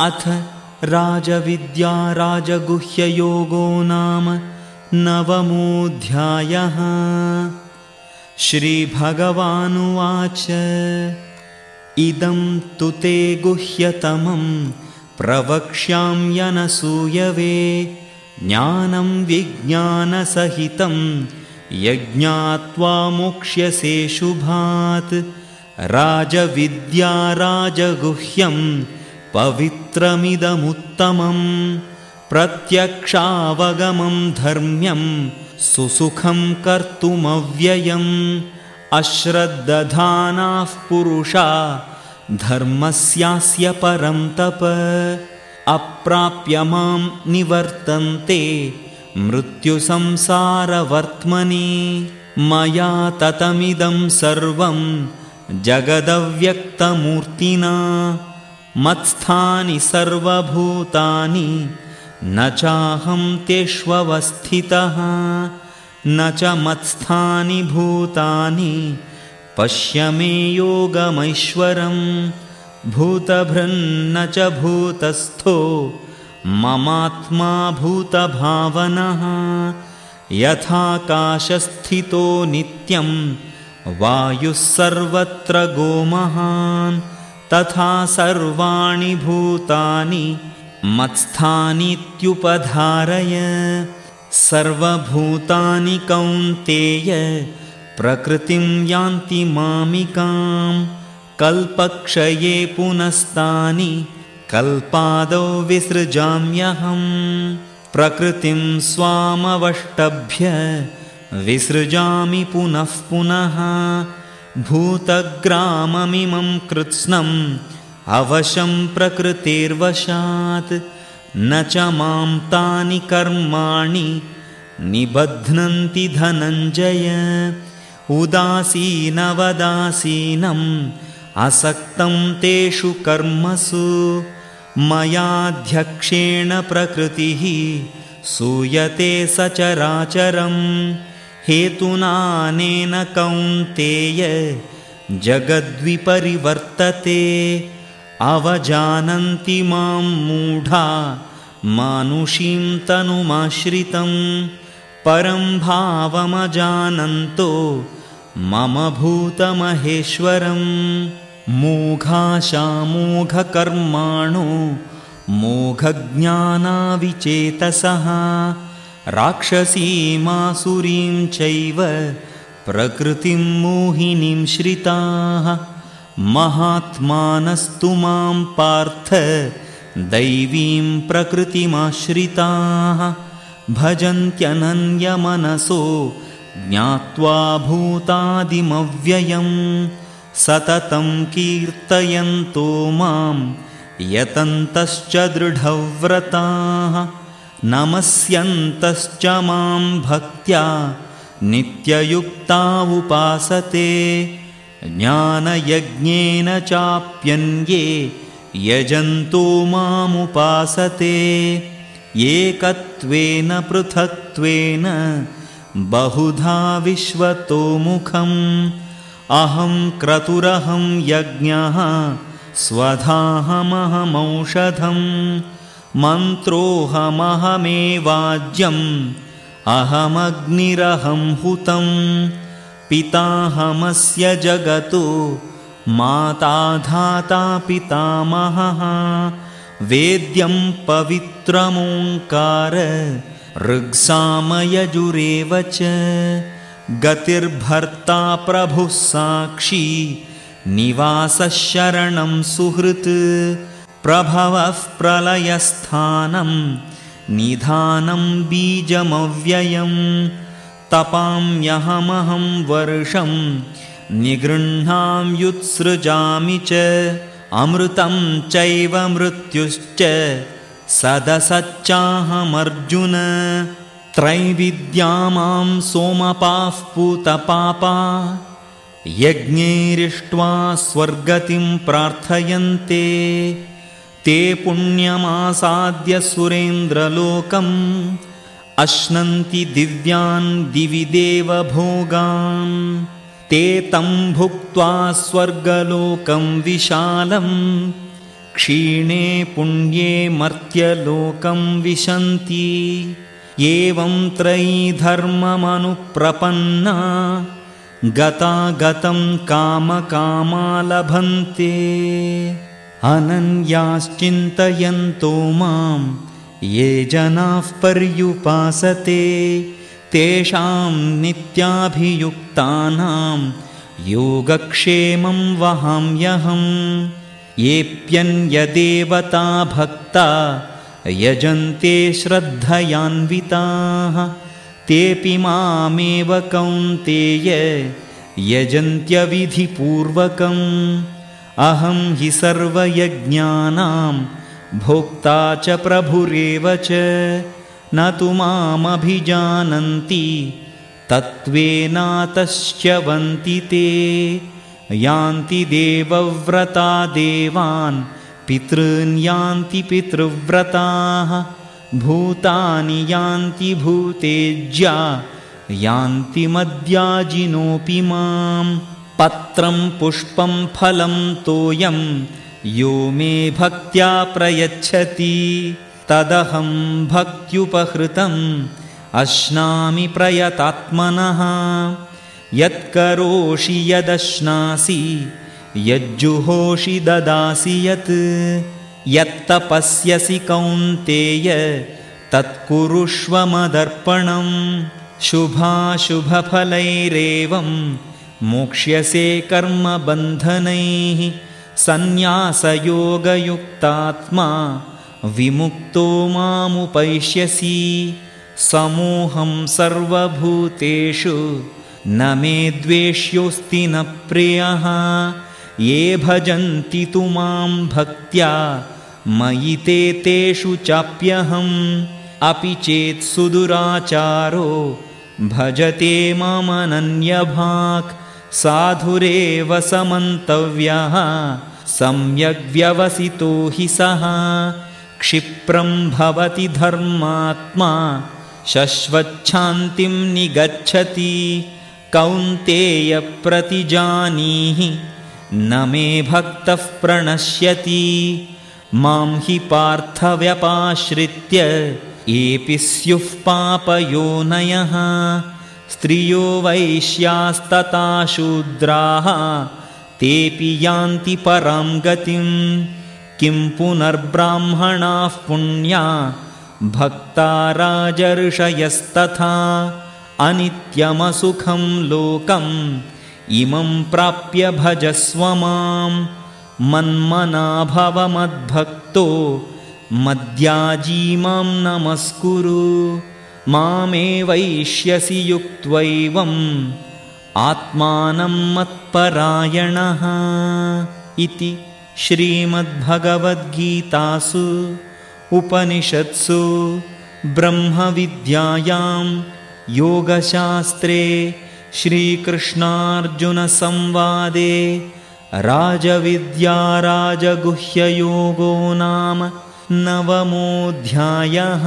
अथ राजविद्या राजगुह्ययोगो नाम नवमोऽध्यायः। श्रीभगवानुवाच इदं तु ते गुह्यतमं प्रवक्ष्याम्यनसूयवे ज्ञानं विज्ञानसहितं यज्ञात्वा मोक्ष्यसे शुभात्। राजविद्या राजगुह्यं पवित्रमिदमुत्तमम् प्रत्यक्षावगमं धर्म्यं सुसुखं कर्तुमव्ययम् अश्रद्दधानाः पुरुषा धर्मस्यास्य परं तप अप्राप्य मां निवर्तन्ते मृत्युसंसारवर्त्मनि मया ततमिदं सर्वं जगदव्यक्तमूर्तिना मत्स्थानि सर्वभूतानि न चाहं तेष्वस्थितः न च मत्स्थानि भूतानि पश्य मे योगमैश्वरं भूतभृन्न च भूतस्थो ममात्मा भूतभावनः यथाकाशस्थितो नित्यं वायुः सर्वत्र गोमहान् तथा सर्वाणि भूतानि मत्स्थानीत्युपधारय। सर्वभूतानि कौन्तेय प्रकृतिं यान्ति मामिकां। कल्पक्षये पुनस्तानि कल्पादौ विसृजाम्यहम्। प्रकृतिं स्वामवष्टभ्य विसृजामि पुनः पुनः भूतग्राममिमं कृत्स्नम् अवशं प्रकृतेर्वशात्। न च मां तानि कर्माणि निबध्नन्ति धनञ्जय। उदासीनवदासीनम् असक्तं तेषु कर्मसु। मयाध्यक्षेण प्रकृतिः सूयते सचराचरम् हेतुनानेन कौन्तेय जगद्विपरिवर्तते। अवजानन्ति मां मूढा मानुषीं तनुमाश्रितं। परं भावमजानन्तो मम भूतमहेश्वरं। मोघाशामोघकर्माणो मोघज्ञानाविचेतसः राक्षसीमासुरीं चैव प्रकृतिं मोहिनीं श्रिताः। महात्मानस्तु मां पार्थ दैवीं प्रकृतिमाश्रिताः। भजन्त्यनन्यमनसो ज्ञात्वा भूतादिमव्ययं सततं कीर्तयन्तो मां यतन्तश्च दृढव्रताः नमस्यन्तश्च मां भक्त्या नित्ययुक्ता उपासते ज्ञानयज्ञेन चाप्यन्ये यजन्तो मामुपासते एकत्वेन पृथक्त्वेन बहुधा विश्वतोमुखम् अहं क्रतुरहं यज्ञः स्वधाहमहमौषधम् मन्त्रोऽहमहमेवाज्यम् अहमग्निरहं हुतं पिताहमस्य जगतो माता धाता पितामहः वेद्यं पवित्रमोङ्कार ऋग्सामयजुरेव च गतिर्भर्ता प्रभुः साक्षी निवासशरणं सुहृत् प्रभवः प्रलयस्थानं निधानं बीजमव्ययं तपाम्यहमहं वर्षं निगृह्णाम्युत्सृजामि च अमृतं चैव मृत्युश्च सदसच्चाहमर्जुन। त्रैविद्या मां सोमपाः पूतपापा यज्ञैरिष्ट्वा स्वर्गतिं प्रार्थयन्ते ते पुण्यमासाद्य सुरेन्द्रलोकम् अश्नन्ति दिव्यान् दिवि देवभोगान् ते तं भुक्त्वा स्वर्गलोकं विशालं क्षीणे पुण्ये मर्त्यलोकं विशन्ति। एवं त्रयीधर्ममनुप्रपन्ना गतागतं कामकामा लभन्ते अनन्याश्चिन्तयन्तो मां ये जनाः पर्युपासते तेषां नित्याभियुक्तानां योगक्षेमं वहाम्यहम् येऽप्यन्यदेवता भक्ता यजन्ते श्रद्धयान्विताः तेऽपि मामेव कौन्तेय यजन्त्यविधिपूर्वकम् अहं हि सर्वयज्ञानां भोक्ता च प्रभुरेव च। न तु मामभिजानन्ति तत्त्वेनातश्च्यवन्ति ते। यान्ति देवव्रता देवान् पितॄन् यान्ति पितृव्रताः। भूतानि यान्ति भूतेज्या यान्ति मद्याजिनोऽपि माम् पत्रं पुष्पं फलं तोयं यो मे भक्त्या प्रयच्छति। तदहं भक्त्युपहृतम् अश्नामि प्रयतात्मनः। यत्करोषि यदश्नासि यज्जुहोषि ददासि यत्। यत्तपस्यसि कौन्तेय तत्कुरुष्वमदर्पणम् शुभाशुभफलैरेवं मोक्ष्यसे कर्मबन्धनैः सन्न्यासयोगयुक्तात्मा विमुक्तो मामुपैष्यसि। समूहं सर्वभूतेषु न मे द्वेष्योऽस्ति न प्रियः। ये भजन्ति तु मां भक्त्या मयि ते तेषु चाप्यहम्। अपि चेत् सुदुराचारो भजते मामनन्यभाक् साधुरेव समन्तव्यः सम्यग्व्यवसितो हि सः। क्षिप्रं भवति धर्मात्मा शश्वच्छान्तिं निगच्छति कौन्तेयप्रतिजानीहि न मे भक्तः प्रणश्यति। मां हि पार्थव्यपाश्रित्य एपि स्युः पापयोनयः स्त्रियो वैश्यास्तता शूद्राः तेऽपि यान्ति परां गतिं। किं पुनर्ब्राह्मणाः पुण्या भक्ता राजर्षयस्तथा अनित्यमसुखं लोकम् इमं प्राप्य भजस्व मां मन्मनाभवमद्भक्तो मद्याजीमां नमस्कुरु मामेवैष्यसि युक्त्वैवम् आत्मानं मत्परायणः इति श्रीमद्भगवद्गीतासु उपनिषत्सु ब्रह्मविद्यायां योगशास्त्रे श्रीकृष्णार्जुनसंवादे राजविद्याराजगुह्ययोगो नाम नवमोऽध्यायः